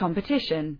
competition.